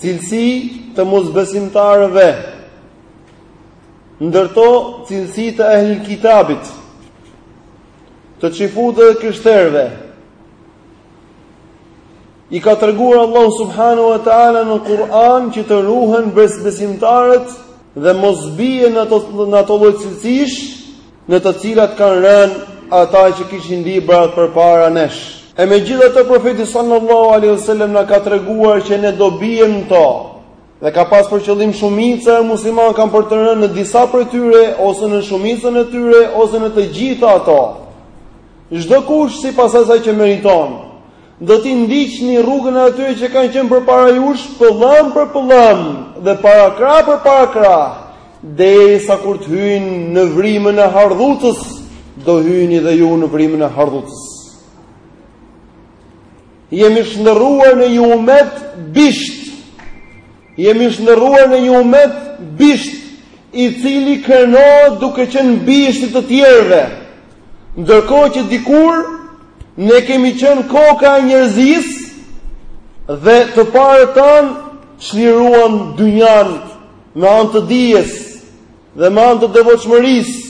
Cilësi të mosbesimtarëve ndër to cilësi të ehli kitabit të çifutëve dhe krishterëve i ka treguar Allahu subhanahu wa taala në Kur'an që të ruhen besimtarët dhe mos bien në ato në ato lloj cilësish në të cilat kanë rënë ata që kishin librat përpara nesh. E megjithatë profeti sallallahu alaihi wasallam na ka treguar që ne do biem në to. Dhe ka pas për qëllim shumica e muslimanëve kanë për të rënë në disa prej tyre ose në shumicën e tyre ose në të gjitha ato. Çdo kush sipas asaj që meriton. Do t'i ndiqni rrugën e atyre që kanë qenë përpara jush, pëllëm për pëllëm dhe parakrah për parakrah, derisa kur të hyjnë në vrimën e hardhutës, do hyjni dhe ju në vrimën e hardhutës. Jemi shndërruar në një umet bisht Jemi shndërruar në një umet bisht, i cili krenohet duke qenë bishti i të tjerëve. Ndërkohë që dikur ne kemi qenë koka e njerëzisë dhe të parët tanë çliruan dynjan me anë të dijes, dhe me anë të devotshmërisë,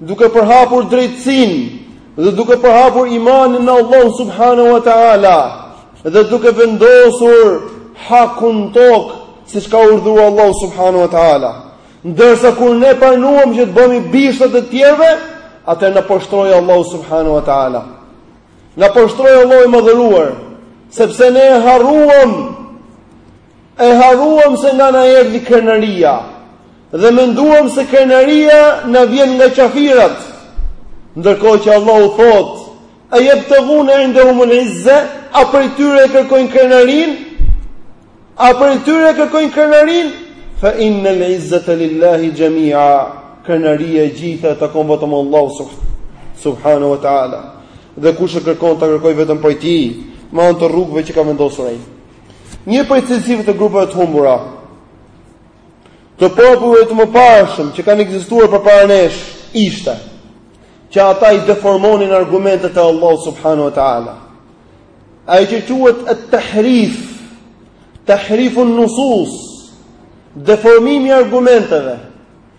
duke përhapur drejtësinë dhe duke përhapur imanin në Allah subhanahu wa taala dhe duke vendosur hakun në tokë siç ka urdhëruar Allah subhanahu wa taala. Ndërsa kur ne pranuam që të bëmi bishtat e të tjerëve, atëherë na poshtroi Allah subhanahu wa taala. Na poshtroi Allahu i madhëruar, sepse ne e harruam E harruam se nga na erdhi krenaria dhe menduam se krenaria na vjen nga qafirat. Ndërkohë që Allahu thotë: "E jebtegune indehumul izze, a prej tyre e kërkojnë krenarinë? A prej tyre e kërkojnë krenarinë? Fe innel izzete lillahi xhemia, krenaria e gjitha i takon vetëm Allah subhanahu wa taala, dhe kush e kërkon ta kërkojë vetëm prej tij, me anë të rrugëve që ka vendosur ai. Një prej cilësive të grupeve të humbura, të popujve të mëparshëm që kanë ekzistuar përpara nesh, ishte që ata i deformonin argumentet e Allahut subhanahu wa taala. Ajo që quhet at-tahrif, tahrifun nusus, deformimi i argumenteve,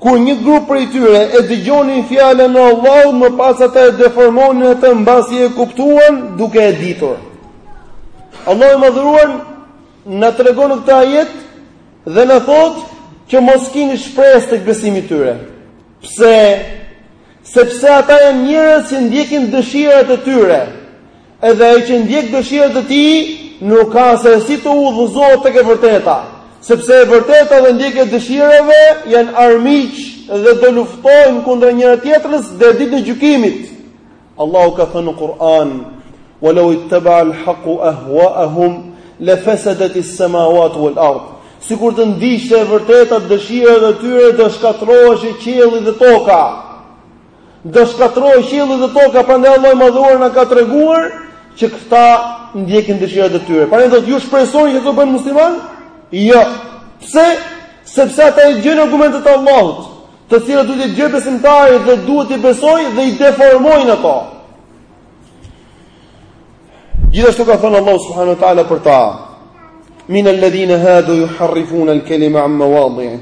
Kur një grup prej tyre e dëgjonin fjalën e Allahut, më pas ata e deformonin atë mbasi e kuptuan duke e ditur. Allahu i madhëruar na tregon në këtë ajet dhe na thotë që mos kini shpresë tek besimi i tyre. Pse? Sepse ata janë njerëz që ndjekin dëshirat e tyre Edhe ai që ndjek dëshirat e tij nuk ka se si të udhëzohet tek e vërteta, sepse e vërteta dhe ndjekja e dëshirave janë armiq dhe do luftojnë kundër njëra tjetrës deri ditën e gjykimit. Allahu ka thënë në Kur'an: "Wa law ittaba al-haqqu ahwa'ahum la fasadat as-samawati wal-ard." Sikur të ndiqte e vërteta dëshirat e tyre, do shkatërrohej qielli dhe toka. Do shkatërrohej qielli dhe toka, prandaj Allahu i Madhëruar na ka treguar që këta ndjekin dëshirat e tyre. Prandaj ju shpresoni që do bëhen musliman? Jo. Pse? Sepse ata i dëgjojnë argumentet e Allahut, të cilat duhet t'i dëgjojë besimtari dhe duhet t'i besojë dhe i deformojnë ato. Gjithashtu ka thënë Allahu subhanahu wa taala për ta. Min alladhina hadu yuharrifuna al-kalima an mawadhihi.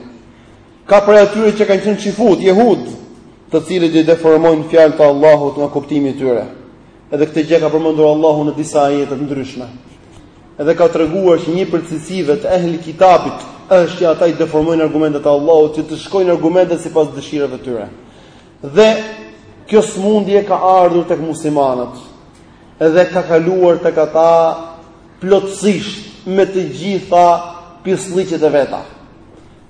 Ka prej atyre që kanë qenë çifut, jehud, të cilët i deformojnë fjalët e Allahut nga kuptimi i tyre. Edhe këtë gjë e ka përmendur Allahu në disa ajete të ndryshme. Edhe ka treguar që një prej cilësive të ehli kitabit është që ata i deformojnë argumentet e Allahut, që të shkojnë argumentet sipas dëshirave të tyre. Dhe kjo sëmundje ka ardhur tek muslimanët. Edhe ka kaluar tek ata plotësisht me të gjitha pislliqet e veta.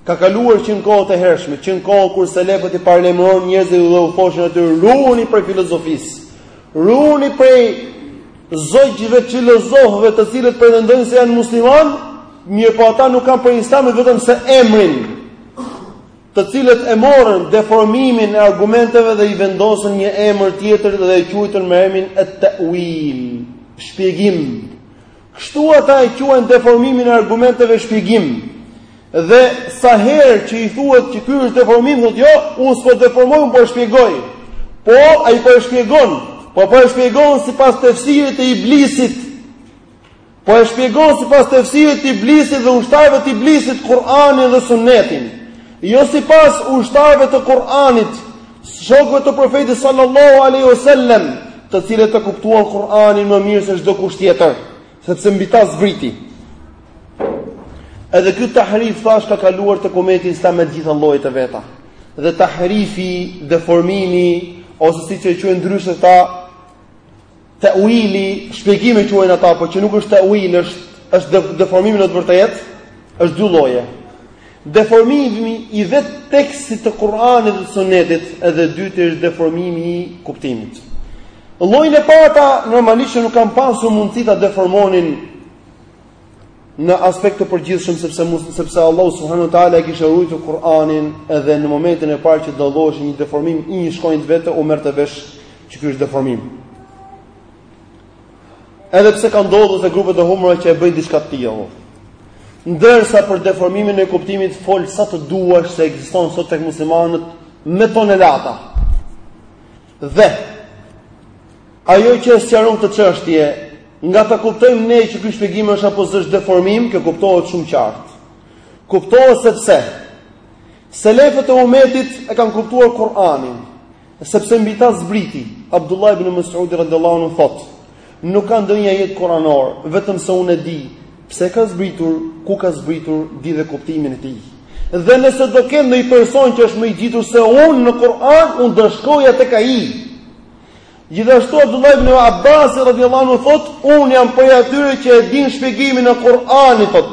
Ka kaluar që në kohët e hershme, që në kohë kur selefët i paralajmëronin njerëzit dhe u thoshin atyre ruhuni prej filozofisë. Ruhuni prej zogjve të filozofëve të cilët pretendojnë se janë musliman, mirëpo ata nuk kanë prej islamit vetëm se emrin, të cilët e morën deformimin e argumenteve dhe i vendosën një emër tjetër dhe e quajtën me emrin at-ta'wil, shpjegim. Kështu ata e quajnë deformimin e argumenteve shpjegim. Dhe sa herë që i thuhet që ky është deformim, thotë jo, unë s'po deformoj, unë po e shpjegoj. Po, ai po e shpjegon. Po po e shpjegon sipas tefsirit të iblisit. Po e shpjegon sipas tefsirit të iblisit dhe ushtarëve të iblisit Kur'anin dhe Sunnetin. Jo sipas ushtarëve të Kur'anit, shokëve të Profetit sallallahu alaihi wasallam, të cilët e kuptuan Kur'anin më mirë se çdo kush tjetër, sepse mbi ta zbriti. Edhe ky tahrif thash ka kaluar tek umeti islam me të gjitha llojet e veta. Dhe tahrifi, deformimi ose siç e quajnë ndryshe ta Ta'wili, shpjegim e quajnë ata, po që nuk është ta'wil, është është deformimi në të vërtetë, është dy lloje. Deformimi i vetë tekstit të Kur'anit dhe Sunetit, edhe i dyti është deformimi i kuptimit. Llojin e parë ata normalisht që nuk kanë pasur mundësi ta deformonin në aspekt të përgjithshëm sepse sepse Allahu subhanahu wa taala e kishte ruajtur Kur'anin edhe në momentin e parë që dallohej një deformim i një shkronje vetëm u merrte vesh Që ky është deformim. Edhe pse ka ndodhur se grupet e humbura që e bëjnë diçka të tillë. Ndërsa për deformimin e kuptimit fol sa të duash se ekziston sot tek muslimanët me tonelata. Dhe ajo që sqaron këtë çështje, nga ta kuptojmë ne që ky shpjegim është apo s'është deformim, kjo kuptohet shumë qartë. Kuptohet sepse selefët e umetit e kanë kuptuar Kur'anin, Sepse mbi ta zbriti, Abdullah ibn Mas'udi radhiyallahu anhu thotë: Nuk ka ndonjë ajet kuranor, vetëm se unë e di pse ka zbritur, ku ka zbritur, di dhe kuptimin e tij. Dhe nëse do ketë ndonjë person që është më i ditur se unë në Kur'an, unë do shkoja tek ai. Gjithashtu Abdullah ibn Abbas radhiyallahu anhu thotë: Unë jam prej atyre që e din shpjegimin e Kur'anit. Thot.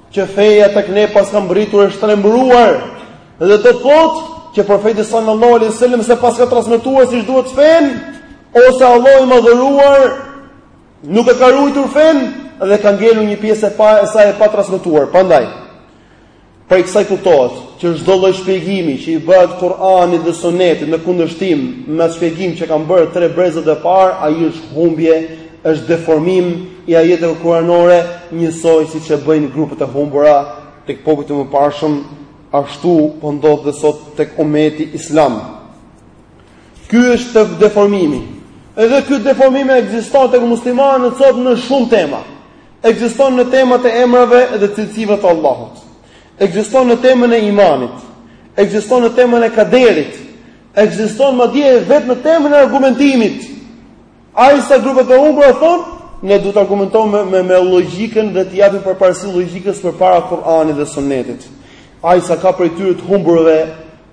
që feja tek ne paska mbritur e shtrembëruar dhe do thotë që profeti sallallahu alaihi wasallam s'e paska transmetuar siç duhet fen ose Allahu i madhëruar nuk e ka ruajtur fen dhe ka ngelur një pjesë e pa e saj e pa transmetuar. Prandaj prej kësaj kuptohet që çdo lloj shpjegimi që i bëhet Kur'anit dhe Sunetit në kundërshtim me shpjegim që kanë bërë tre brezat e parë, ai është humbje është deformim i ajeteve kuranore, njësoj siç e bëjnë grupet e humbura tek popujt e mëparshëm, ashtu po ndodh dhe sot tek ummeti islam. Ky është deformimi. Edhe ky deformim ekziston tek muslimanët sot në shumë tema. Ekziston në temat e emrave dhe cilësive të Allahut. Ekziston në temën e imanit. Ekziston në temën e kaderit. Ekziston madje edhe vetë në temën e argumentimit. Aq sa grupet e humbura thonë, ne duhet të argumentojmë me, me, me logjikën dhe t'i japim përparësi logjikës përpara Kur'anit dhe Sunetit. Aq sa ka prej tyre të humburve,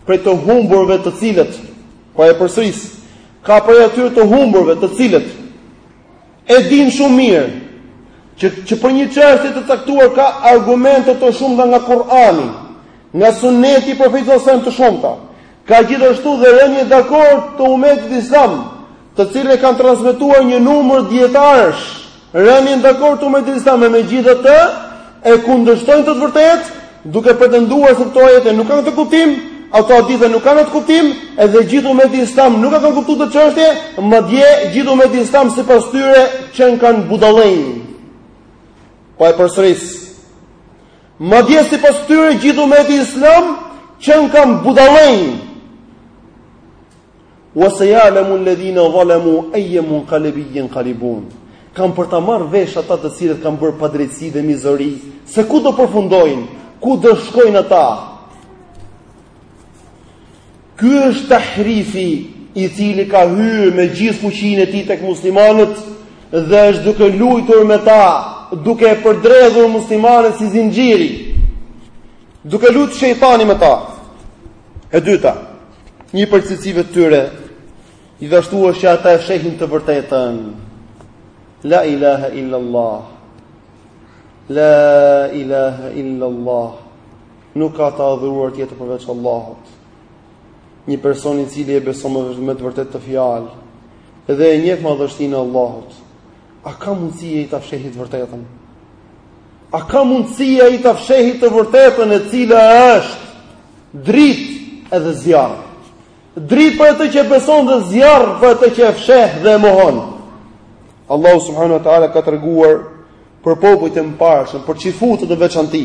prej të humburve të cilët po e përsëris, ka prej atyre të humburve të cilët e din shumë mirë që që për një çështje të caktuar ka argumente të shumta nga Kur'ani, nga Suneti i Profetit sallallahu alajhi wasallam të shumta. Ka gjithashtu dhe rënie dakord të umetit islam të cilën e kanë transmetuar një numër dijetarësh, rënien dakord të umetit islam, e me megjithatë e kundërshtojnë këtë të vërtetë, duke pretenduar se këto ajete nuk kanë këtë kuptim, ato hadithe nuk kanë atë kuptim, edhe gjithë umeti islam nuk e kanë kuptu këtë çështje, madje gjithë umeti islam sipas tyre qenkan budallenj. Po e përsëris. Madje sipas tyre gjithë umeti islam qenkan budallenj. Wa sayalamu alladhina zalamu ayya munqalibin yanqalibun. Kanë për ta marr vesh ata të cilët kanë bërë padrejtësi dhe mizori, se ku do përfundojnë, ku do shkojnë ata. Ky është tahrifi i cili ka hyrë me gjithë fuqinë e tij tek muslimanët dhe është duke luajtur me ta, duke e përdredhur muslimanët si zinxhiri. Duke luajtur shejtani me ta. E dyta, Një prej cilësive të tyre gjithashtu është që ata e shehin të vërtetën. La ilaha illa Allah. La ilaha illa Allah. Nuk ka të adhuruar tjetër përveç Allahut. Një person i cili e beson me të vërtetë këtë fjalë dhe e njeh madhështinë e Allahut A ka mundësi ai ta fshehë të vërtetën? A ka mundësi ai ta fshehë të vërtetën e cila është dritë edhe zjarr? Dritë për atë që e beson dhe zjarr për atë që e fsheh dhe e mohon. Allahu subhanahu wa taala ka treguar për popujt e mëparshëm, për çifutët në veçanti,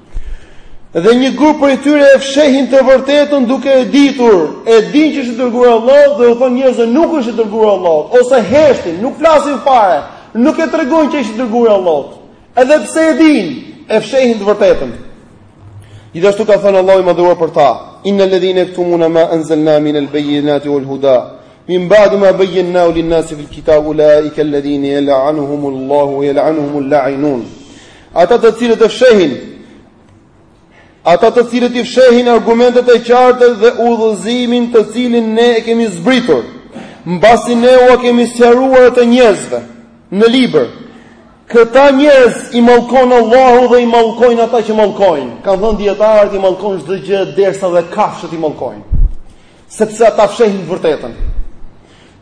Dhe një grup prej tyre e fshehin të vërtetën duke e ditur, e dinë që është i dërguar i Allahut dhe u thonë njerëzve nuk është i dërguar i Allahut, ose heshtin, nuk flasin fare, nuk e tregojnë që është i dërguar i Allahut. Edhe pse e dinë, e fshehin të vërtetën. Gjithashtu ka thënë Allahu i madhëruar për ta: Innal ladhina yaktumuna ma anzalna min al-bayyinati wal huda min ba'di ma bayyana lin-nasi fil kitabi ulaika alladhina yal'anuhumu Allahu wa yal'anuhumu al-la'inun. Ata të cilët e fshehin Ata të cilët i fshehin argumentet e qartë dhe udhëzimin të cilin ne e kemi zbritur, mbasi ne ua kemi sqaruar atë njerëzve në libër. Këta njerëz i mallkon Allahu dhe i mallkojnë ata që mallkojnë. Kanë thënë dietarët i mallkon çdo gjë derisa dhe kafshët i mallkojnë. Sepse ata fshehin të vërtetën.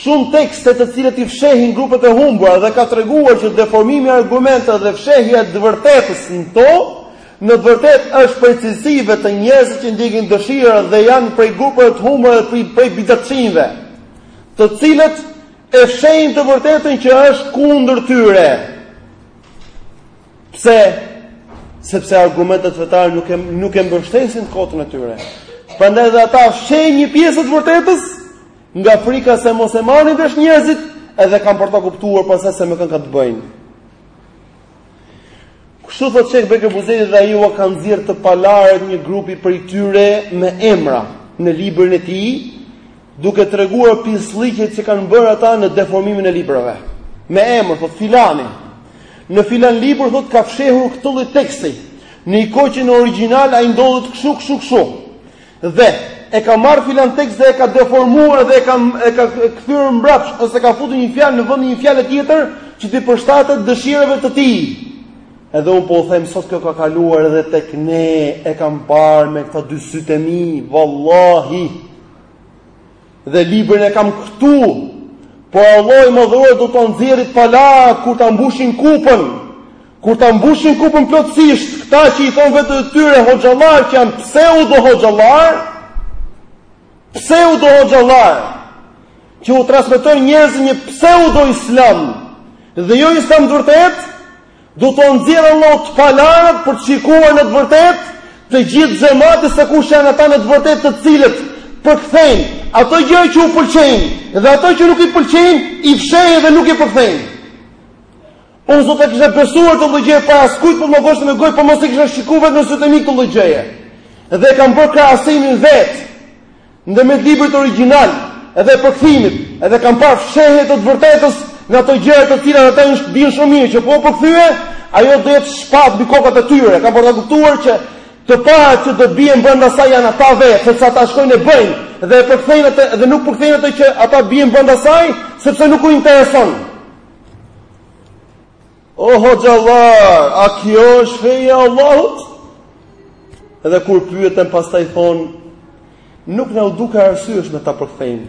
Shumë tekste të cilat i fshehin grupet e humbura dhe ka treguar që deformimi i argumenteve dhe fshehja e të vërtetës në to, në të vërtetë është prej cilësive të njerëzve që ndjekin dëshirën dhe janë prej grupeve të humbura dhe prej, prej bidatçinjve, të cilët e fshehin të vërtetën që është kundër tyre. Pse? Sepse argumentet fetare nuk e nuk e mbështesin kotën e tyre. Prandaj edhe ata fshehin një pjesë të të vërtetës Nga frika se mos e marrin vesh njerëzit, edhe kanë për ta kuptuar pastaj se me kë kanë të bëjnë. Kështu thotë Sheikh Bekër Ebu Zejdi dhe ai ua ka nxjerrë të palarat një grupi prej tyre me emra në librin e tij, duke treguar pisllëqet që kanë bërë ata në deformimin e librave. Me emër thotë filani. Në filan libër thotë ka fshehur këtë lloj teksti. Në ikoqin origjinal ai ndodhet kështu kështu kështu. Dhe e ka marrë filan tekst dhe e ka deformuar dhe e ka e ka kthyer mbrapsht ose ka futur një fjalë në vendin e një fjale tjetër që t'i përshtatet dëshirave të tij. Edhe unë po u them sot kjo ka kaluar edhe tek ne, e kam parë me këta dy sytë e mi, vallahi. Dhe librin e kam këtu. Po Allahu i madhëruar do t'ua nxjerrë të palarat kur ta mbushin kupën. Kur ta mbushin kupën plotësisht, këta që i thonë vetes së tyre hoxhallar që janë pseudo hoxhallar, pseudo hoxhallar, që u transmetojnë njerëzve një pseudo islam dhe jo islam të vërtetë, do t'ua nxjerrë Allahu të palarat për të shikuar në të vërtetë të gjithë xhemati se kush janë ata në të vërtetë të cilët përkthejnë ato gjëra që u pëlqejnë dhe ato që nuk i pëlqejnë i fshehin dhe nuk i përkthejnë. Unë s'do ta kisha besuar të lëgjëje pa askujt po ma thoshte me gojë, po mos e kisha shikuar vetë me sytë e mi të lëgjëje. Dhe kam bërë krahasimin vetë, midis librit origjinal, edhe përkthimit, edhe kam parë fshehje të të vërtetës në ato gjëra të cilat ata e dinë shumë mirë, që po u përkthye, ajo do jetë shpatë mbi kokat e tyre, kanë për ta kuptuar që të parët që do bien brenda saj janë ata vetë, sepse ata shkojnë e bëjnë dhe e përkthejnë atë dhe nuk përkthejnë atë që ata bien brenda saj, sepse nuk u intereson. O hoxhallar, a kjo është feja e Allahut? Edhe kur pyeten pastaj thonë, nuk na u duk e arsyeshme ta përkthejmë.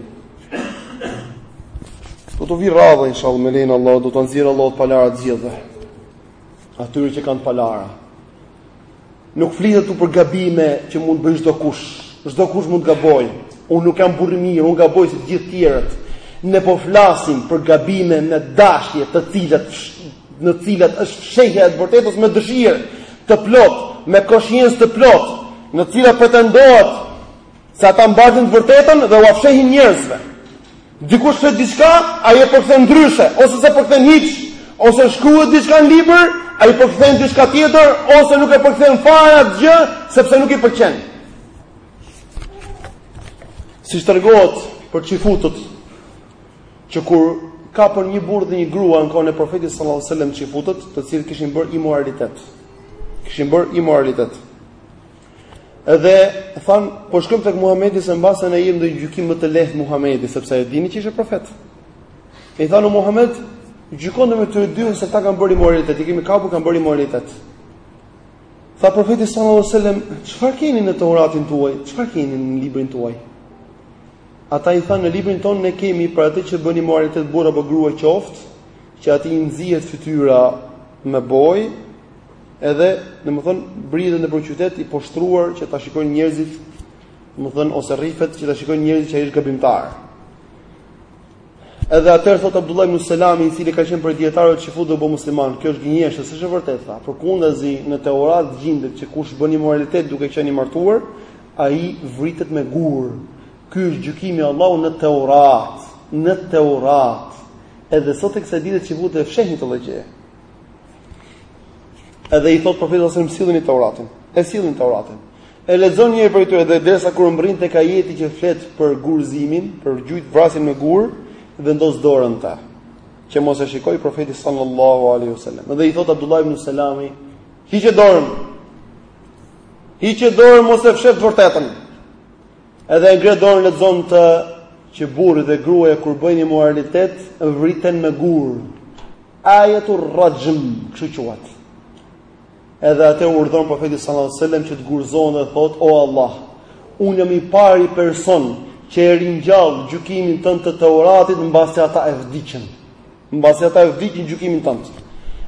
Do t'u vijë radha inshallah me lejen e Allahut, do t'ua nxjerrë Allahu të palarat të gjithëve. Atyre që kanë palara. Nuk flitet këtu për gabime që mund të bëjë çdokush. Çdokush mund të gabojë. Unë nuk jam burrë i mirë, unë gaboj si të gjithë tjerët. Ne po flasim për gabime me dashje, të cilat në të cilat është fshehja e të vërtetës me dëshirë të plotë, me koshiencë të plotë, në të cilat pretendohet se ata mbajnë të vërtetën dhe ua fshehin njerëzve. Dikush thotë diçka, ai e përkthen ndryshe, ose s'e përkthen hiç, ose shkruhet diçka në libër, ai përkthen diçka tjetër, ose nuk e përkthen fare atë gjë, sepse nuk i pëlqen. Siç tregohet për çifutët, që kur kapën një burrë dhe një grua në kohën e profetit sallallahu sallam çifutët, të cilët kishin bërë imoralitet. Kishin bërë imoralitet. Edhe thanë, po shkojmë tek Muhamedi se mbase na jep ndonjë gjykim më të lehtë Muhamedi, sepse e dinin që ishte profet. I thanë o Muhammed, gjyko ndërmjet këtyre të dyve se këta kanë bërë imoralitet, i kemi kapur kanë bërë imoralitet. Tha profeti sallallahu alajhi wasallam, çfarë keni në Teuratin tuaj? Çfarë keni në librin tuaj? Ata i thanë në librin tonë ne kemi për atë që bën imoralitet burrë apo grua qoftë, që atij i nxihet fytyra me bojë Edhe, domethënë, bridhet nëpër qytet i poshtruar që ta shikojnë njerëzit, domethënë ose rrifet që ta shikojnë njerëzit që ai është gabimtar. Edhe atëherë thot Abdullah ibn Selami, i cili ka qenë prej dijetarëve të çifutëve dhe u bë musliman, kjo është gënjeshtër, s'është e vërtetë tha. Përkundazi në Teurat gjindet që kush bën imoralitet duke qenë i martuar, ai vritet me gur. Ky është gjykimi i Allahut në Teurat, në Teurat. Edhe sot e kësaj dite çifutët e fshehin këtë gjë. Edhe i thot profeti sallallahu alaihi wasallam sillni Tauratin. E sillin Tauratin. E lexon njëri prej tyre dhe derisa kur mbrin tek ajeti që flet për gurzimin, për gjujt vrasjen me gur, vendos dorën aty. Që mos e shikojë profeti sallallahu alaihi wasallam. Dhe i thot Abdullah ibn Salami, hiqe dorën. Hiqe dorën mos e fsheh të vërtetën. Edhe e ngre dorën lexon aty që burri dhe gruaja kur bëjnë imoralitet vriten me gur. Ajetur raxhm, kështu quat. Edhe atëherë urdhëron profeti sallallahu alajhi wasallam që të gurzohen dhe thot o Allah, unë jam i pari person që e ringjall gjykimin tënd të Teuratit mbasi ata e vdiqën. Mbasi ata e vdiqën gjykimin tënd.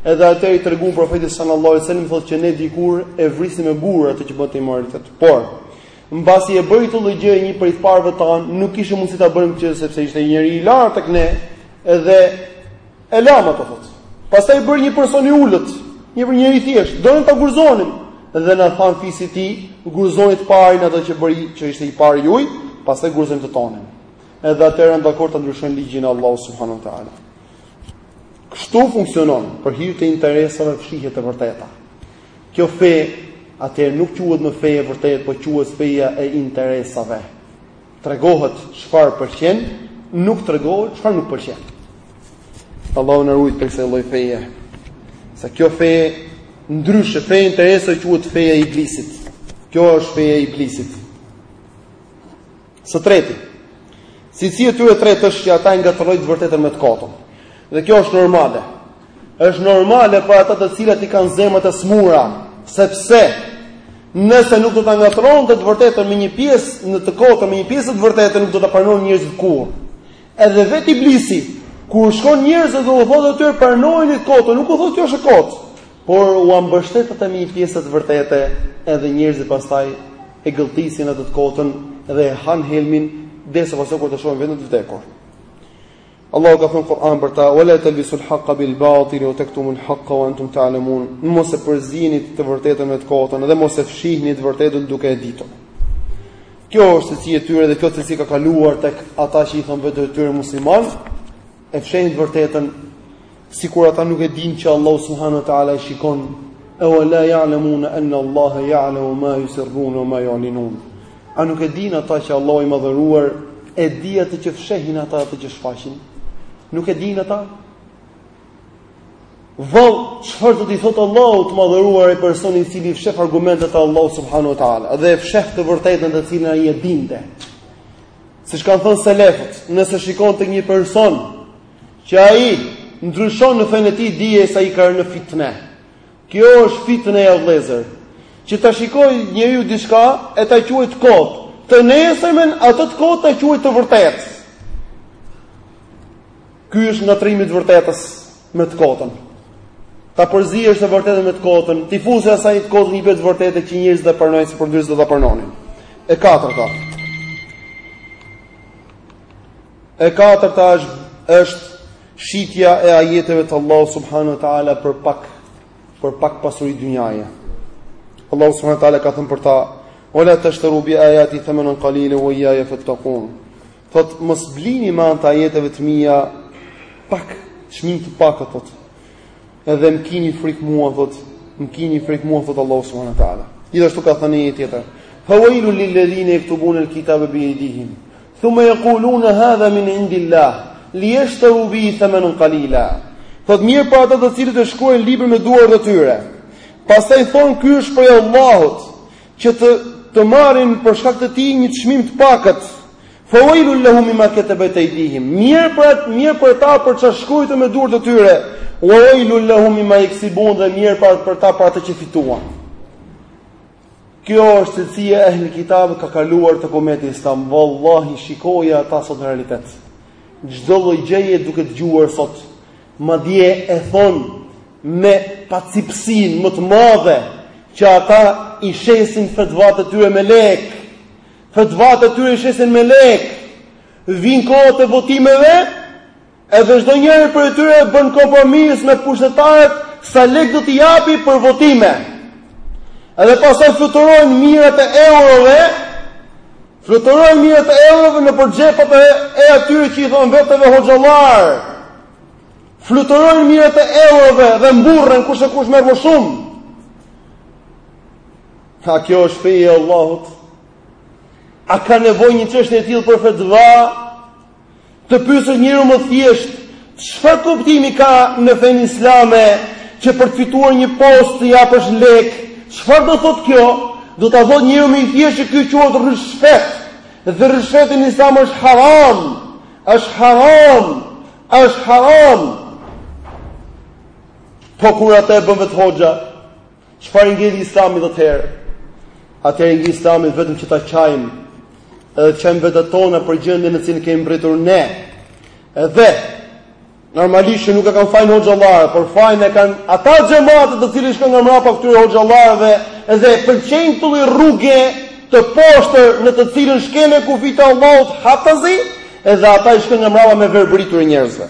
Edhe atëherë i tregojnë profetit sallallahu alajhi wasallam thotë që ne dikur e vrisnim me gurë atë që bënte imoralitet. Por mbasi e bëri këtë gjë një prej të parëve tanë, nuk kishim mundësi ta bënim këtë sepse ishte njeri i lartë tek ne, edhe E lamë ato thot. Pastaj e bëri një person i ulët, një prej njeri i thjeshtë, donim ta gurzonim dhe na thanë fisi i tij, gurzoni të parin ato që bëri që ishte i pari juj, pastaj gurzojmë tonin. Edhe atëherë ranë dakord ta ndryshojnë ligjin e Allahut subhanahu wa taala. Kështu funksionon për hir të interesave fshihet e vërteta. Kjo fe atëherë nuk quhet më fe e vërtetë, por quhet feja e interesave. Tregohet çfarë pëlqen, nuk tregohet çfarë nuk pëlqen. Allahu na ruajt prej kësaj lloj feje. Se kjo fe ndryshe fe interesi quhet feja e iblisit. Kjo është feja e iblisit. Së treti, cilësi e tyre e tretë është që ata e ngatërrojnë të vërtetën me të kotën. Dhe kjo është normale. Është normale për ata të cilët i kanë zemrat e smura, sepse nëse nuk do ta ngatërronte të vërtetën me një pjesë në të kotën, me një pjesë të vërtetë nuk do ta pranonin njerëzit kurrë. Edhe vetë iblisi, kur shkon te njerëzit dhe u thotë atyre pranojeni të kotën, nuk u thotë kjo është e kotë, por ua mbështet atë me një pjesë të vërtetë, edhe njerëzit pastaj e gëlltisin atë të kotën dhe e han helmin derisa pastaj kur ta shohin veten të vdekur. Allahu ka thënë Kur'an për ta: "Wa la talbisul haqqa bil batili wa taktumul haqqa wa antum ta'lamun." Mos e përzieni të vërtetën me të kotën dhe mos e fshihni të vërtetën duke e ditur. Kjo është cilësi e tyre dhe kjo cilësi ka kaluar tek ata që i thon vetes tyre musliman, e fshehin të vërtetën sikur ata nuk e dinë që Allahu subhanahu wa ta'ala i shikon. Aw la ya'lamuna anna Allaha ya'lamu ma yusirrun wa ma yu'linun. A nuk e dinë ata që Allahu i madhëruar e di atë që fshehin ata atë që shfaqin? Nuk e dinë ata? Vall, çfarë do t'i thotë Allahut të madhëruar ai personi i cili fshef argumentet e Allahut subhanahu wa taala dhe fshef të vërtetën të cilën ai e dinte? Siç kanë thënë selefët, nëse shikon tek një person që ai ndryshon në fenë e tij dije se ai ka rënë në fitne. Kjo është fitne o vëllezër. Që ta shikojë njeriu diçka e ta quajë të kotë. Të nesërmen atë të kotë ta quajë të vërtetë. Ky është ngatërrimi i të vërtetës me të kotën. Ta përziesh të vërtetën me të kotën. T'i fusë asaj të kote një të vërtetë që njerëzit ta pranojnë se përndryshe s' do ta pranonin. E katërta. E katërta është është shitja e ajeteve të Allahut subhanahu wa taala për pak për pak pasuri dynjaje. Allahu subhanahu wa taala ka thënë për ta: "Wa la tashtaru bi ayati thamanan qalilan wa iyyaya fattaqun." Thot mos blini me anë të ajeteve të mia pak çmim të pakët thot. Edhe më kini frik mua thot, më kini frik mua thot Allahu subhanahu wa taala. Gjithashtu ka thënë në ajet tjetër: "Fa wailun lil ladhina yaktubuna al-kitaba bi aydihim." Thumma yaquluna hadha min indillah, li yashtaru bihi thamanan qalila. Thot mjerë për ata të cilët e shkruajnë librin me duart e tyre. Pastaj thon ky është prej Allahut, që të të marrin për shkak të tij një çmim të pakët. Fa wailul lahum mimma katabat aydihim. Mjerë për atë, mjerë për ta për çfarë shkruajtën me duart e tyre. Wa wailul lahum mimma yaksibun dhe mjerë për për ta për atë që fituan. Kjo është cilësia e ehli kitabëve ka kaluar tek ymeti islam, vallahi shikoji ata sot në realitet. Çdo lloj gjëje duke dëgjuar sot, madje e thonë me pacipësinë më të madhe, që ata i shesin fetvatë e tyre me lekë, fetvatë e tyre i shesin me lekë, vijnë kohët e votimeve, Edhe çdo njëri prej tyre bën kompromis me pushtetarët sa lekë do t'i japi për votime. Edhe pastaj fluturojnë mijërat e eurove, fluturojnë mijërat e eurove nëpër xhepat e, e atyre që i thonë veteve hoxhallar. Fluturojnë mijërat e eurove dhe mburren kush e kush merr më shumë. A kjo është feja e Allahut. A ka nevojë një çështje e tillë për fetva? Të pyesësh njeriun më të thjesht, çfarë kuptimi ka në fenë islame që për të fituar një post të japësh lek, çfarë do thotë kjo? Do ta thotë njeriu më i thjeshtë që ky quhet rryshfet. Dhe rryshfeti në islam është haram. Është haram. Është haram. Po kur atë e bën vetë hoxha, Çfarë i ngeli Islamit atëherë? Atëherë i ngeli Islamit vetëm që ta qajmë edhe të qajmë vetet tona për gjendjen në të cilën kemi mbërritur ne. Edhe normalisht që nuk e kanë fajin hoxhallarë, por fajin e kanë ata xhematë të cilët i shkojnë nga mbrapa këtyre hoxhallarëve dhe pëlqejnë këtë lloj rruge të poshtër në të cilën shkelen kufijtë e Allahut hatazi, edhe ata i shkojnë nga mbrapa me verbëri të njerëzve.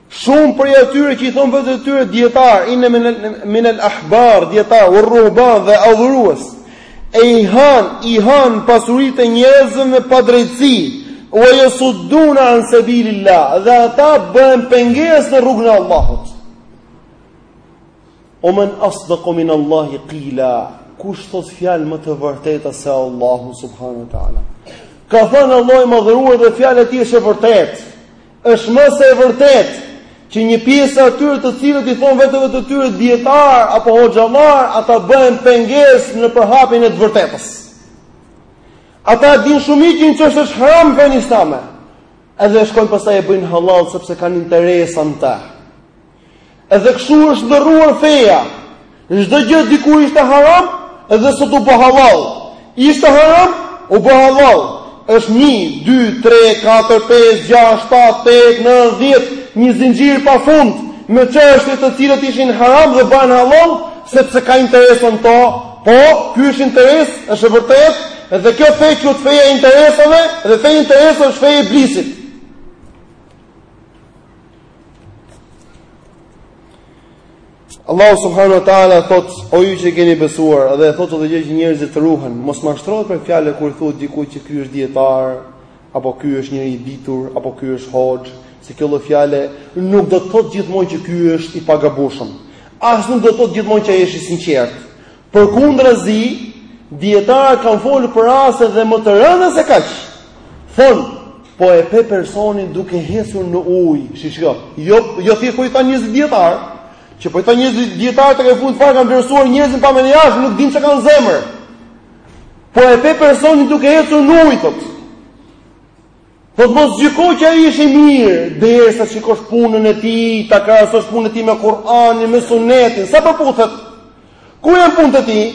Shumë prej atyre që i thonë vetes tyre dietar, inna min al ahbar dietar u ruhban dhe adhurues. E i han, i han pasuritë e njerëzve me padrejtësi. Wa yasudduna an sabilillah. Dhe ata bëhen pengesë në rrugën e Allahut. O men asdaqu min Allahi qila. Kush thotë fjalë më të vërteta se Allahu subhanahu wa taala? Ka thënë Allahu i madhëruar dhe fjala e tij është e vërtetë. Është më se e vërtetë që një pjesë e atyre të cilët i thonë veteve të tyre dietar apo hoxhallar, ata bëhen pengesë në përhapjen e të vërtetës. Ata e dinë shumë mirë që një çështë është haram në fenë islame. Edhe shkojnë pastaj e bëjnë halal sepse kanë interesa në të. Edhe kështu është ndërruar feja. Çdo gjë dikur ishte haram, edhe sot u bë halal. Ishte haram, u bë halal. Është 1 2 3 4 5 6 7 8 9 10 një zinxhir pa fund me çështje të cilat ishin haram dhe bëhen halal sepse ka interesa në to, po ky është interes, është e vërtetë, Edhe kjo fe quhet feja e interesave dhe feja e interesave është feja e Iblisit. Allahu subhanahu wa taala thotë o ju që keni besuar dhe e thotë këtë gjë që njerëzit të ruhen mos mashtrohen prej fjalëve kur i thuhet dikujt që ky është dietar apo ky është njeri i ditur apo ky është hoxhë se kjo lloj fjale nuk do të thotë gjithmonë që ky është i pagabushëm as nuk do të thotë gjithmonë që ai është i sinqertë Përkundrazi, dietarët kanë folur për raste dhe më të rënda se kaq. Thonë, po e pe personin duke hecur në ujë, shiko. Jo, jo thjesht po i thanë 20 dietar, që po i thanë 20 dietar tek e fundit fare kanë vlerësuar njerëzit në pamjen e jashtme, nuk dinë se ç'ka në zemër. Po e pe personin duke hecur në ujë, thotë. Thotë mos gjyko që ai është i mirë, derisa shikosh punën e tij, ta krahasosh punën e tij me Kur'anin, me Sunetin, sa përputhet. Ku janë punët e tij?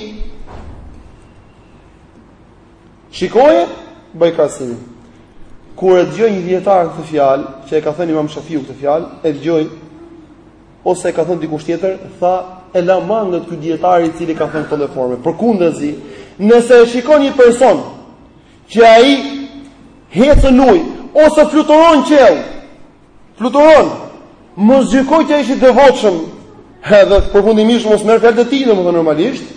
Shikoje, bëj krahasim. Kur e dëgjoi një dijetar këtë fjalë, që e ka thënë Imam Shafiu këtë fjalë, e dëgjoi ose e ka thënë dikush tjetër, tha e la mangët ky dijetar i cili ka thënë këtë formë. Përkundazi, nëse e shikon një person Që ai hecën në ujë ose fluturon në qiell. Fluturon. Mos gjyko që është i devotshëm. Edhe përfundimisht mos merr fjalët e tij domethënë normalisht.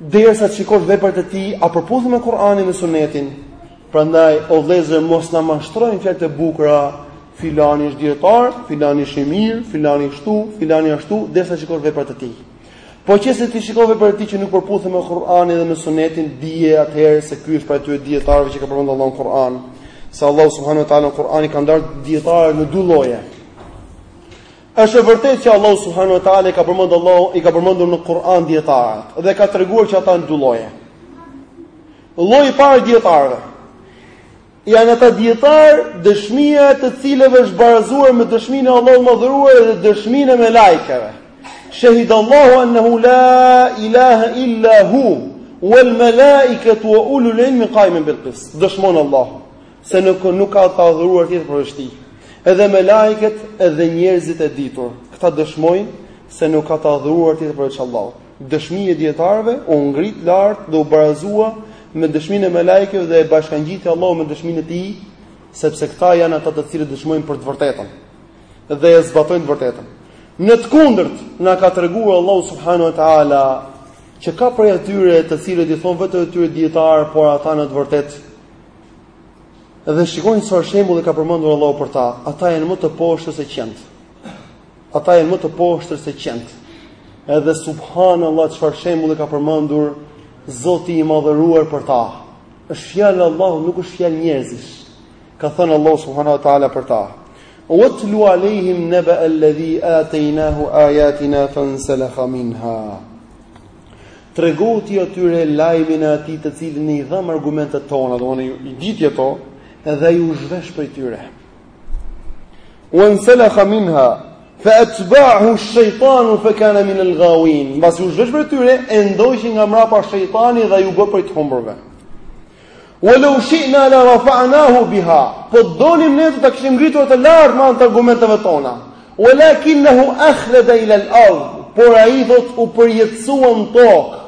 Derisa të shikosh veprat e tij a përputhen me Kur'anin dhe Sunetin. Prandaj o vëllezër mos na mashtrojnë fjalët e bukura filani është dijetar, filani është i mirë, filani kështu, filani ashtu, derisa shikosh veprat e tij. Po qe se ti shikon veprat e tij që nuk përputhen me Kur'anin dhe me Sunetin, dije atëherë se ky është prej atyre dijetarëve që ka përmendur Allahu në Kur'an, se Allahu subhanahu wa taala në Kur'an i ka ndarë dijetarët në dy lloje. Është e vërtetë që Allahu subhanahu wa taala ka përmendur Allahu i ka përmendur në Kur'an dijetarët dhe ka treguar që ata janë dy lloje. Lloji i parë dijetarëve Janë ata dijetarë, dëshmia e të cilëve është barazuar me dëshminë e Allahut të Madhëruar dhe dëshminë e melaikeve. Shahid Allahu annahu la ilaha illa hu wal malaikatu wa ulul ilmi qaiman bil qist. Dëshmon Allahu se nuk nuk ka të adhuruar tjetër përveç tij. Edhe melaiket edhe njerëzit e ditur, këta dëshmojnë se nuk ka të adhuruar tjetër përveç Allahut. Dëshmia e dijetarëve u ngrit lart dhe u barazua me dëshminë e melaikeve dhe e bashkangjiti Allahu me dëshminë e tij, sepse këta janë ata të cilët dëshmojnë për të vërtetën dhe e zbatojnë të vërtetën. Në të kundërt, na ka treguar Allahu subhanahu wa taala që ka prej atyre të cilët i thonë vetes së tyre dijetarë, por ata në të vërtetë dhe shikoni çfarë shembulli ka përmendur Allahu për ta. Ata janë më të poshtër se qentë. Ata janë më të poshtër se qentë. Edhe subhanallahu çfarë shembulli ka përmendur Zoti i madhëruar për ta. Është fjalë Allahu, nuk është fjalë njerëzish. Ka thënë Allahu subhanahu wa taala për ta. Wa tlu alehim naba alladhi ataynahu ayatina fansalakha minha. Tregoju ti atyre lajmin e atij të cilin i dhamë argumentet tona, domethënë i diti ato, edhe ai u zhvesh prej tyre. Fa nsalakha minha fa atba'ahu ash-shaytanu fa kana min al-ghawin. Mbasi u zhvesh prej tyre e ndoqi nga mbrapa shejtani dhe ai u bë prej të humburve. Wa law shi'na la rafa'nahu biha. Po të donim ne do ta kishim ngritur të lartë me anë të argumenteve tona. Wa lakinnahu akhlada ila al-ard. Por ai thotë u përjetësua në tokë.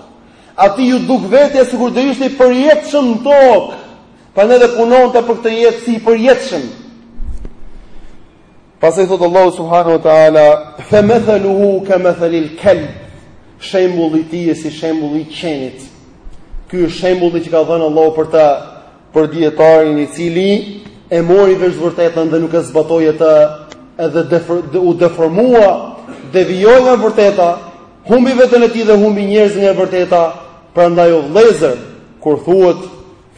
Atij iu duk vetja sikur do ishte i përjetshëm në tokë. Prandaj edhe punonte për këtë jetë si i përjetshëm. Pastaj thot Allahu subhanahu wa taala, "Fa mathaluhu ka mathalil kalb." Shembulli i tij është si shembulli i qenit. Ky shembulli që ka dhënë Allahu për ta për dietarin i cili e mori vesh vërtetën dhe nuk e zbatoi atë, edhe defor, de, u deformua, devijoi nga vërteta, humbi veten e tij dhe humbi njerëz nga vërteta, prandaj o vëllezër kur thuhet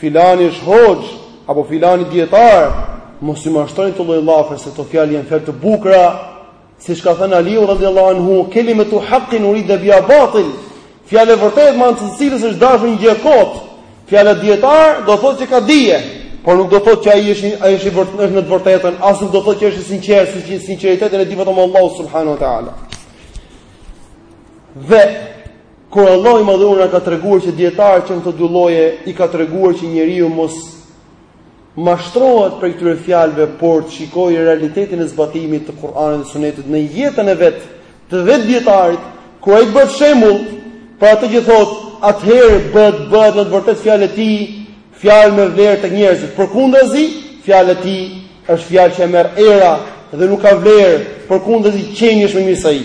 Filani është hoxh apo filani dietar, mos ju mashtrojnë këto lloj llafe se këto fjalë janë fjalë të bukura, siç ka thënë Aliu radhiyallahu anhu, kelimatu haqqin urida biha batil. Fjalë e vërtetë me anë të së cilës është dashur një gjë e kotë. Fjala dietar do thotë që ka dije, por nuk do thotë që ai është ai është i vërtetë është në të vërtetën, as nuk do thotë që është i sinqertë, se sinqeritetin e di vetëm Allahu subhanahu wa taala. Dhe Kur Allahu i Madhëruar na i ka treguar që dietarët qenë këto dy lloje i ka treguar që njeriu mos mashtrohet prej këtyre fjalëve, por të shikojë realitetin e zbatimit të Kur'anit dhe Sunetit në jetën e vet, të vetë dietarit, kur ai të bëhet shembull për atë që thotë, atëherë bëhet bëhet në të vërtetë fjalë e tij, fjalë me vlerë tek njerëzit. Përkundazi, fjalë e tij është fjalë që e merr era dhe nuk ka vlerë, përkundazi qeni është më mirë se ai.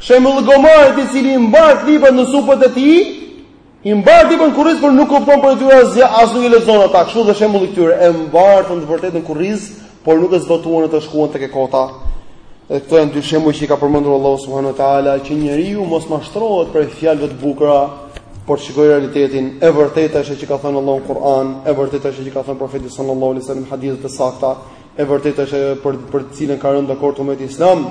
Shembulli i gomarit i cili i mbart librat në supët e tij, i mbart librin në kurriz por nuk kupton prej tyre asgjë, as nuk i lexon ata. Kështu dhe shembulli i këtyre e mbartën të vërtetën në kurriz, por nuk e zbatuan atë shkuan tek e kota. Këto janë dy shembuj që i ka përmendur Allahu subhanahu wa taala që njeriu mos mashtrohet prej fjalëve të bukura, por të shikojë realitetin. E vërteta është që ka thënë Allahu në Kur'an, e vërteta është që ka thënë profeti sallallahu alaihi wasallam në hadithe të sakta, e vërteta është për për të cilën ka rënë dakord umeti islam.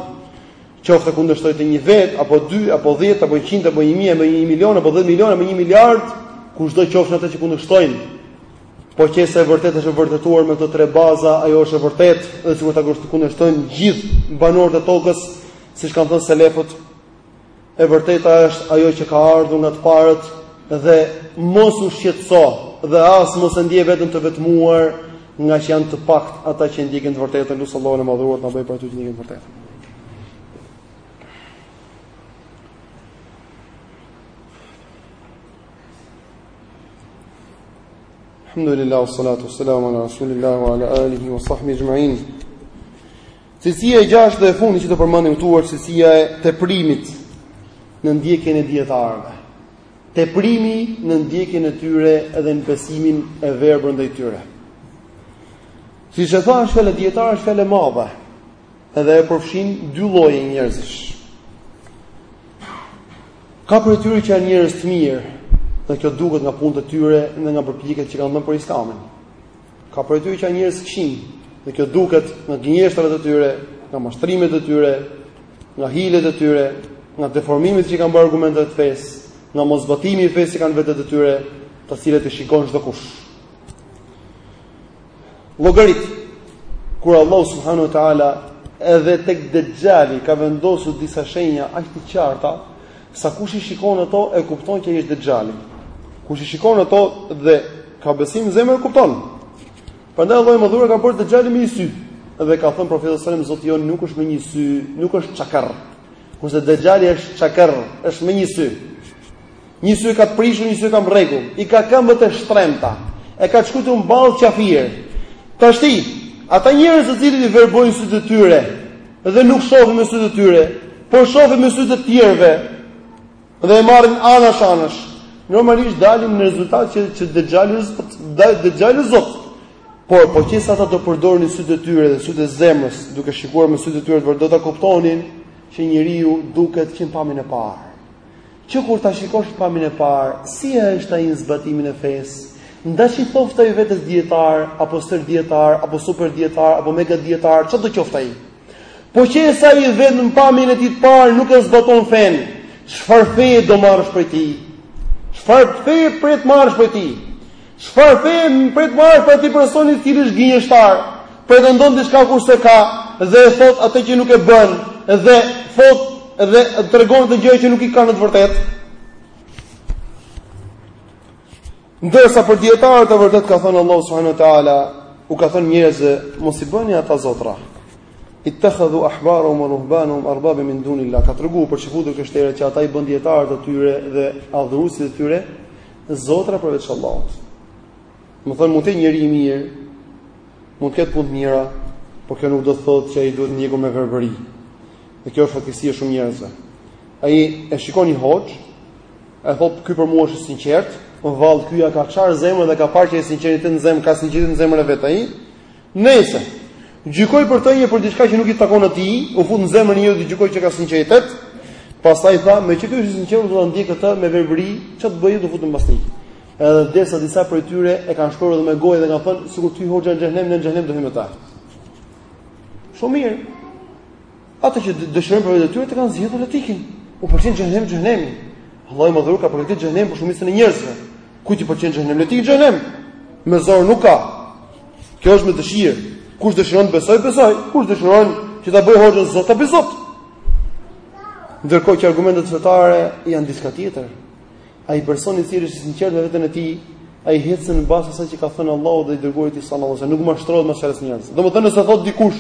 Qoftë e kundërshtoftë një vet apo dy apo 10 apo 100 apo 1000 apo 1 milion apo 10 milion apo 1 miliard, kushdo qofshin ata që kundërshtojnë. Po qe se e vërteta është e vërtetuar me këto tre baza, ajo është e vërtetë, edhe sikur ta kundërshtojnë gjithë banorët e tokës, siç kanë thënë selefët. E vërteta është ajo që ka ardhur nga të parët dhe mos u shqetëso dhe as mos e ndje veten të vetmuar Ngaqë janë të paktë ata që e ndjekin të vërtetën, lus Allahun e madhëruar të na bëjë prej atyre që ndjekin të vërtetën. Alhamdulillah, salatu, salamu ala rasulillah, ala alihi, wa sahbihi ajmain. Cilësia e gjashtë dhe e fundit që do përmendim këtu është cilësia e teprimit në ndjekjen e dijetarëve. Teprimi në ndjekjen e tyre dhe në besimin e verbër ndaj tyre. Siç e thashë, fjala dijetar është fjalë e madhe, dhe e përfshin dy lloje njerëzish. Ka prej tyre që janë njerëz të mirë, dhe kjo duket nga punët e tyre dhe nga përpjekjet që kanë dhënë për Islamin. Ka prej tyre që janë njerëz të këqij, dhe kjo duket nga gënjeshtrat e tyre, nga mashtrimet e tyre, nga hilet e tyre, nga deformimet që kanë bërë argumenteve të fesë, nga moszbatimi i fesë që kanë në vetet e tyre, të cilat i shikon çdokush. Llogarit kur Allahu subhanahu wa taala edhe tek Dexhali ka vendosur disa shenja aq të qarta sa kush i shikon ato e kupton që ai është Dexhali. Kush i shikon ato dhe ka besim në zemër e kupton. Prandaj Allahu i madhëruar e ka bërë Dexhalin me një sy. Dhe ka thënë profeti sallallahu alajhi wasallam Zoti jonë nuk është me një sy, nuk është çakërr. Kurse Dexhali është çakërr, është me një sy. Një sy e ka të prishur, një sy e ka në rregull, i ka këmbët e shtrembta. E ka shkruar në ballë qafir. Tashti, ata njerëz të cilët i verbojnë sytë e tyre dhe nuk shohin me sytë e tyre, por shohin me sytë e të tjerëve, dhe e marrin anash anash. Normalisht dalin në rezultat që që Dexhali zot, Dexhali zot. Por po qe se ata do përdornin sytë e tyre dhe sytë e zemrës, duke shikuar me sytë e tyre do ta kuptonin që njeriu duket që në pamjen e parë. Që kur ta shikosh në pamjen e parë, si është ai në zbatimin e fesë? Në daç i thëntë ai vetes dijetar apo stërdijetar apo superdijetar apo megadijetar, çfarëdo qoftë ai? Po qe se ai vetë në pamjen e tij të parë nuk e zbaton fenë, çfarë feje do marrësh prej tij? Çfarë feje pret të marrësh prej tij? Çfarë feje pret të marrësh prej atij personi i cili është gënjeshtar? Pretendon diçka kurse ka dhe e thotë atë që nuk e bën dhe thotë dhe tregon të gjëra që nuk i ka në të vërtetë. Ndërsa për dijetarët e vërtetë ka thënë Allahu subhanahu wa taala, u ka thënë njerëzve, mos i bëni ata zotra. Ittakhadhu ahbarahum wa ruhbanahum arbaban min dunillah. Ka treguar për çifutët e krishterët që ata i bënë dijetarët e tyre dhe adhuruesit e tyre zotra përveç Allahut. Domethënë mund të jetë njeri i mirë, mund të ketë punë të mira, por kjo nuk do të thotë që ai duhet ndjekur me verbëri. Dhe kjo është fatkeqësi e shumë njerëzve. Ai e shikon një hoxhë, e thotë ky për mua është i sinqertë, po vallë ky ia ka çarë zemrën dhe ka parë që e sinqeritet në zemër, ka sinqeritet në zemrën e vet ai. Nejse, gjykoi për tjetrin për diçka që nuk i takon atij, u fut në zemrën e njeriut dhe gjykoi që ka sinqeritet. Pastaj tha, meqë ky është i sinqertë, do ta ndjek këtë me verbëri, ça të bëjë do futem pas tij. Edhe derisa disa prej tyre e kanë shkruar edhe me gojë dhe kanë thënë, sikur të hyjë hoxha në xhehenem, në xhehenem do hyj me të. Shumë mirë. Ato që dëshirojnë për vete të tyre e kanë zgjedhur, le të ikin. U pëlqen xhehnemi xhehnemi. Allahu i madhëruar ka përgatit xhehnemin për shumicën e njerëzve. Kujt i pëlqen xhehnemi, le të iki në xhehnem. Me zor nuk ka. Kjo është me dëshirë. Kush dëshiron të besojë, besojë. Kush dëshiron që ta bëjë hoxhën Zot, ta bëjë Zot. Ndërkohë që argumentet fetare janë diçka tjetër. Ai person i cili është i sinqertë me veten e tij, ai ecën në bazë asaj që ka thënë Allahu dhe i dërguari i tij sallallahu alajhi wasallam, nuk mashtrohet me çfarë njerëz. Domethënë nëse thot dikush,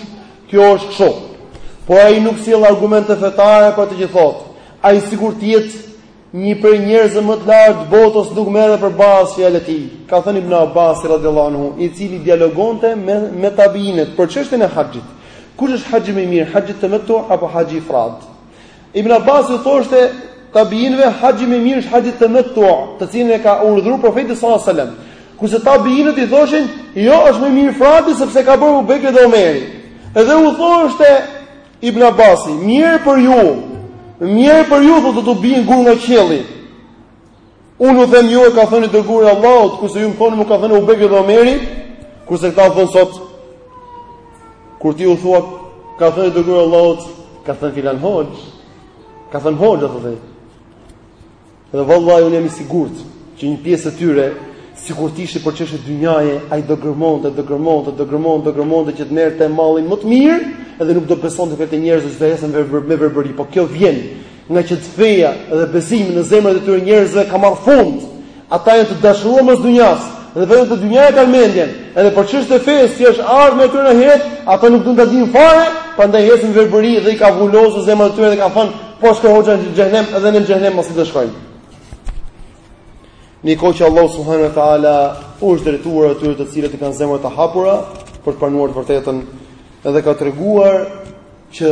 kjo është kështu. Po ai nuk sjell argumente fetare për atë që thot. Ai sikur të jetë një prej njerëzve më të lartë të botës nuk merret për bazë fjala e tij. Ka thënë Ibn Abbasi radhiyallahu anhu, i cili dialogonte me me tabiinët për çështjen e haxhit. Kush është haxhi më i mirë, haxhi temettu apo haxhi ifrad? Ibn Abbasi u thoshte tabiinëve haxhi më i mirë është haxhi temettu, të cilin e ka urdhëruar profeti sallallahu alajhi wasallam. Kurse tabiinët i thoshin, jo është më i mirë ifradi sepse e ka bërë Ebu Bekri dhe Omeri. Edhe u thoshte Ibn Abbasi, mjerë për ju. Mjerë për ju do t'ju bien gurë nga qielli. Unë u them ju e ka thënë i dërguar i Allahut, kurse ju më thoni mu ka thënë Ebu Bekri dhe Omeri, kurse këta thonë sot kur ti u thua ka thënë i dërguar i Allahut, ka thënë filan hoxhë. Ka thënë hoxha. Dhe vallahi unë jam i sigurt që një pjesë e tyre sikur të ishte për çështje dynjaje, ai do gërmonte, do gërmonte, do gërmonte, do gërmonte që të merrte mallin më të mirë, edhe nuk do besonte fjalët e njerëzve që do ecën me verbëri, po kjo vjen Ngaqë feja dhe besimi në zemrat e atyre njerëzve ka marrë fund. Ata janë të dashuruar mbas dynjasë, dhe vetëm te dynjaja e kanë mendjen. Edhe për çështje të fesë, që është ardhmëria e tyre në ahiret, ata nuk duan ta dinë fare, prandaj ecin në verbëri dhe i ka vulosur zemrat e tyre dhe kanë thënë, po shkoi hoxha në xhehnem dhe ne në xhehnem mbas tij do shkojmë. Ndërkohë që Allahu subhanahu wa taala u është drejtuar atyre të cilët i kanë zemrat e hapura për të pranuar të vërtetën dhe ka treguar që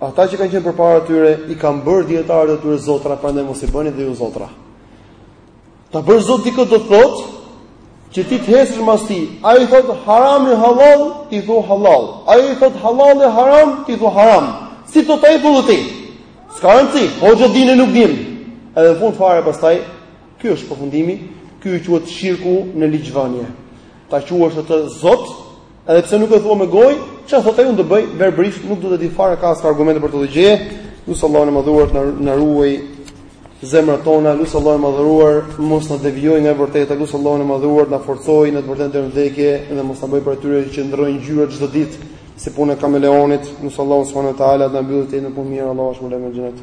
Ata që kanë qenë përpara tyre i kanë bërë dijetarët e tyre zotra, prandaj mos i bëni dhe ju zotra. Ta bësh zot dikë do të thotë që ti të ecësh mbas tij. Ai i thotë haramit hallall, ti thu hallall. Ai i thotë hallallit haram, ti thu haram. Si thotë ai thu dhe ti? S'ka rëndsi, hoxha di, ne nuk dimë. Edhe në fund fare pastaj, ky është përfundimi, ky quhet shirku në ligjvënie. Ta quash atë zot, Edhe pse nuk e thua me gojë, çfarë thotë ai unë do bëj verbërisht, nuk dua të di fare ka s'ka argumente për atë gjë. Lus Allahun e madhëruar të na ruajë zemrat tona, lus Allahun e madhëruar mos na devijojë nga e vërteta, lus Allahun e madhëruar të na forcojë në të vërtetë deri në vdekje dhe mos na bëjë prej atyre që ndrrojnë ngjyra çdo ditë si puna e kameleonit, lus Allahun subhanuhu teala të na mbyllë jetën në punë të mirë, Allahu shpërblejë me xhenet.